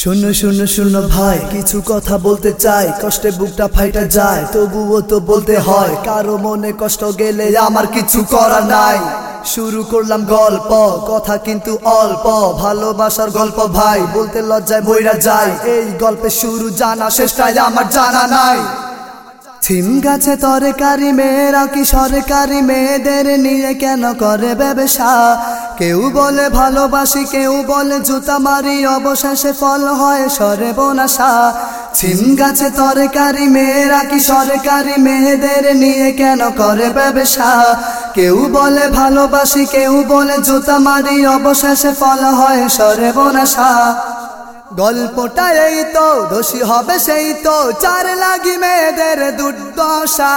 শূন্য শূন্য শূন্য ভাই, কিছু কথা বলতে চাই, কষ্টে বুকটা ফাইটা যায়, তবুও তো বলতে হয়, কারও মনে কষ্ট গেলে আমার কিছু করা নাই। শুরু করলাম গল্প, কথা কিন্তু অল্প, ভালোবাসার গল্প ভাই, বলতে লজ্জায় বইরা যায় এই গল্পের শুরু জানা শেষটাই আমার জানা নাই। থিম গাছে তরকারি, মেয়েরা কি সরকারি, মেয়েদের নিয়ে কেন করে ব্যবসা? কেউ বলে ভালোবাসি, কেউ বলে জুতা মারি, অবশেষে ফল হয় সরে বোনাসা ছিম গাছে তরকারি, মেয়েরা কি সরকারি, মেয়েদের নিয়ে কেন করে ব্যবসা? কেউ বলে ভালোবাসি, কেউ বলে জুতা মারি, অবশেষে ফল হয় সরে বোনাসা গল্পটা এই তো দোষী হবে সেই তো। চার লাগি মেয়েদের দুর্দশা।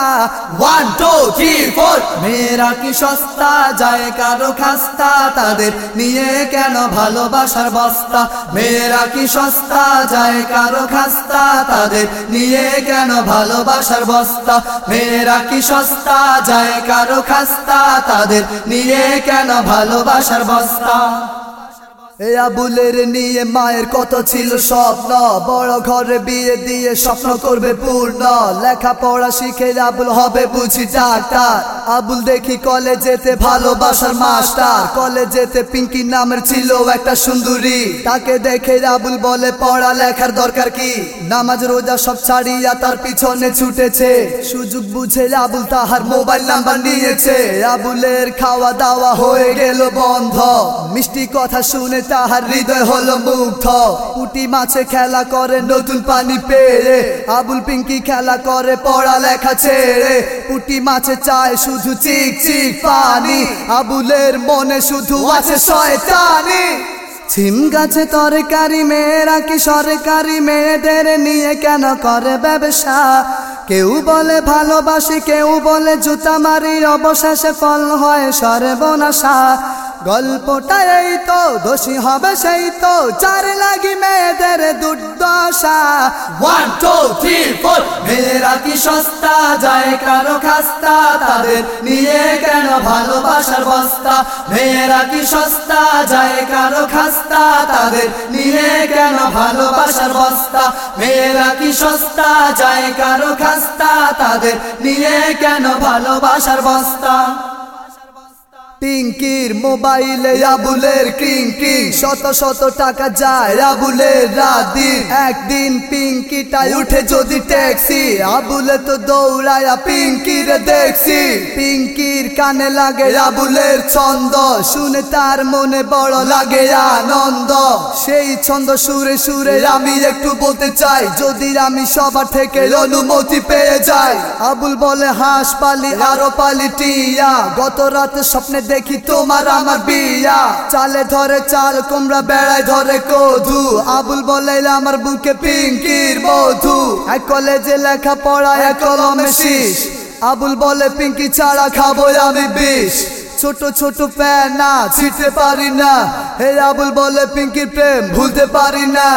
ওয়ান টু থ্রি ফোর মেয়েরা কি সস্তা? যায় কারও খাস্তা। তাদের নিয়ে কেন ভালোবাসার বস্তা? মেয়েরা কি সস্তা? যায় কারও খাস্তা। তাদের নিয়ে কেন ভালোবাসার বস্তা? মেয়েরা কি সস্তা? যায় কারও খাস্তা। তাদের নিয়ে কেন ভালোবাসার বস্তা? এ আবুলের নিয়ে মায়ের কত ছিল স্বপ্ন। বড় ঘরে বিয়ে দিয়ে স্বপ্ন করবে পূর্ণ। লেখাপড়া শিখে আবুল হবে বুঝি ডাক্তার। আবুল দেখি কলেজেতে ভালোবাসার মাস্টার। কলেজেতে পিঙ্কি নামের ছিল একটা সুন্দরী। তাকে দেখে আবুল বলে পড়া লেখার দরকার কি? নামাজ রোজা সব ছাড়িয়া তার পিছনে ছুটেছে। সুযোগ বুঝে আবুল তাহার মোবাইল নাম্বার নিয়েছে। আবুলের খাওয়া দাওয়া হয়ে গেল বন্ধ। মিষ্টি কথা শুনে তাহার হৃদয় হলো মুগ্ধ। পুটি মাছে খেলা করে, নতুন পানি পেয়ে। আবুল পিঙ্কি খেলা করে পড়া লেখা ছেড়ে। পুটি মাছে চায় শুধু চিক চিক পানি, আবুলের মনে শুধু আছে শয়তানি। ছিম গাছে তরকারি মেয়েরা কি সরকারি মেয়েদের নিয়ে কেন করে ব্যবসা? কেউ বলে ভালোবাসি, কেউ বলে জুতা মারি অবশেষে ফল হয় সর্বনাশা। গল্পটা এই তো দোষী হবে সেই তো চার লাগি মেয়েদের দুর্দশা। ওয়ান টু থ্রি ফোর মেয়েরা কি সস্তা? যায় কারও খাস্তা। তাদের নিয়ে কেন ভালোবাসার বস্তা? মেয়েরা কি সস্তা? যায় কারও খাস্তা। তাদের নিয়ে কেন ভালোবাসার বস্তা? মেয়েরা কি সস্তা? যায় কারও খাস্তা। তাদের নিয়ে কেন ভালোবাসার বস্তা? পিঙ্কির মোবাইলে আবুলের ক্রিং শত শত টাকা যায় আবুলের রাদিন একদিন পিঙ্কিটাই উঠে যদি ট্যাক্সি, আবুলে তো দৌড়ায়া পিঙ্কির দেখছি। পিঙ্কির কানে লাগে আবুলের ছন্দ, শুনে তার মনে বড় লাগে আনন্দ। সেই ছন্দ সুরে সুরে আমি একটু বলতে চাই, যদি আমি সবার থেকে অনুমতি পেয়ে যাই। আবুল বলে, হাঁস পালি, আরও পালি, টিয়া। গত রাতে স্বপ্নে দেখি তোমার আমার বিয়া। চালে ধরে চাল কোমরা বেড়ায় ধরে কধু আবুল বলে আমার বুকে পিঙ্কির মধু এক কলেজে লেখা পড়া এক কলমে শীষ। আবুল বলে, পিঙ্কি ছাড়া খাব আমি বিষ। ছোট ছোট প্যানা, ছিটতে পারি না। হে আবুল বলে, পিঙ্কির প্রেম ভুলতে পারি না।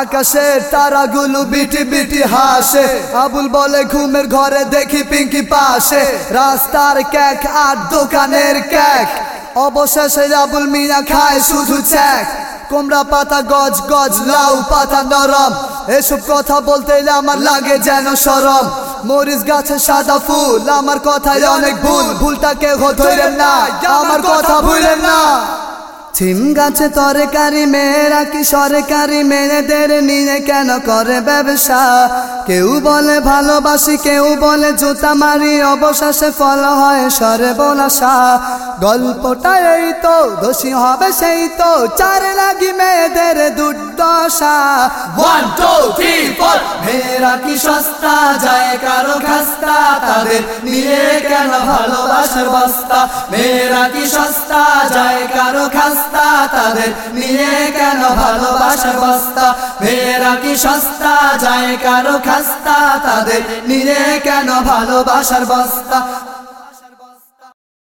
আকাশের তারাগুলো বিটি বিটি হাসে। আবুল বলে, ঘুমের ঘরে দেখি পিঙ্কি পাশে। রাস্তার ক্যাক আর দোকানের ক্যাক অবশেষে আবুল মিয়া খায় শুধু চ্যাক কোমড়া পাতা গজ গজ, লাউ পাতা নরম। এসব কথা বলতে আমার লাগে যেন সরম। মরিচ গাছে সাদা ফুল, আমার কথায় অনেক ভুল। ভুলটা কেউ ধরেন না, আমার কথা ভুলেন না। ছিম গাছে তরকারি মেয়েরা কি সরকারি? মেয়েদের নিয়ে কেন করে ব্যবসা? কেউ বলে ভালোবাসি কেউ বলে জুতা মারি অবশেষে ফল হয় সরে বোনাসা গল্পটা এই তো দোষী হবে সেই তো চার লাগি মেয়েদের দুর্দশা। ওয়ান টু থ্রি ফোর মেয়েরা কি সস্তা যায় কারও খাস্তা তাদের নিয়ে কেন ভালোবাসার বস্তা? মেয়েরা কি সস্তা যায় কারও খাস্তা? তাদের নিয়ে কেন ভালোবাসা বস্তা? মেয়েরা কি সস্তা? যায় কারও খাস্তা, তাদের নিয়ে কেন ভালোবাসার বস্তা?